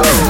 Oh.